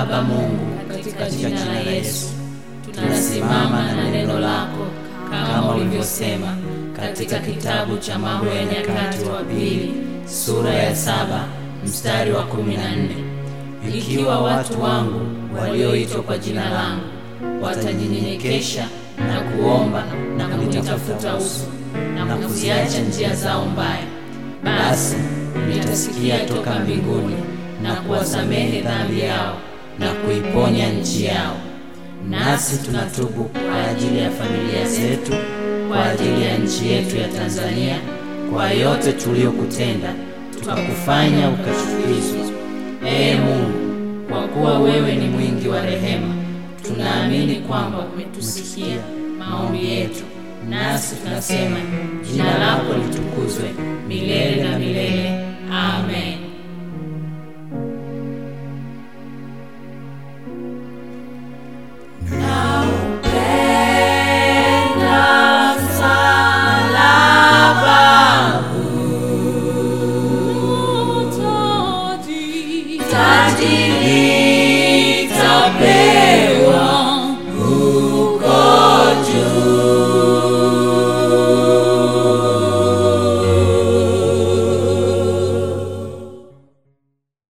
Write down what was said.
Baba Mungu, katika jina la Yesu tunasimama na neno lako kama ulivyosema katika kitabu cha Mambo ya Nyakati wa Pili sura ya saba mstari wa kumi na nne. Ikiwa watu wangu walioitwa kwa jina langu watajinyenyekesha na kuomba na kunitafuta uso na kuziacha njia zao mbaya, basi nitasikia toka mbinguni na kuwasamehe dhambi yao na kuiponya nchi yao. Nasi tunatubu kwa ajili ya familia zetu, kwa ajili ya nchi yetu ya Tanzania, kwa yote tuliyokutenda tukakufanya ukachukizwa. Ee Mungu, kwa kuwa wewe ni mwingi wa rehema, tunaamini kwamba umetusikia maombi yetu, nasi tunasema jina lako litukuzwe milele na milele. Martini.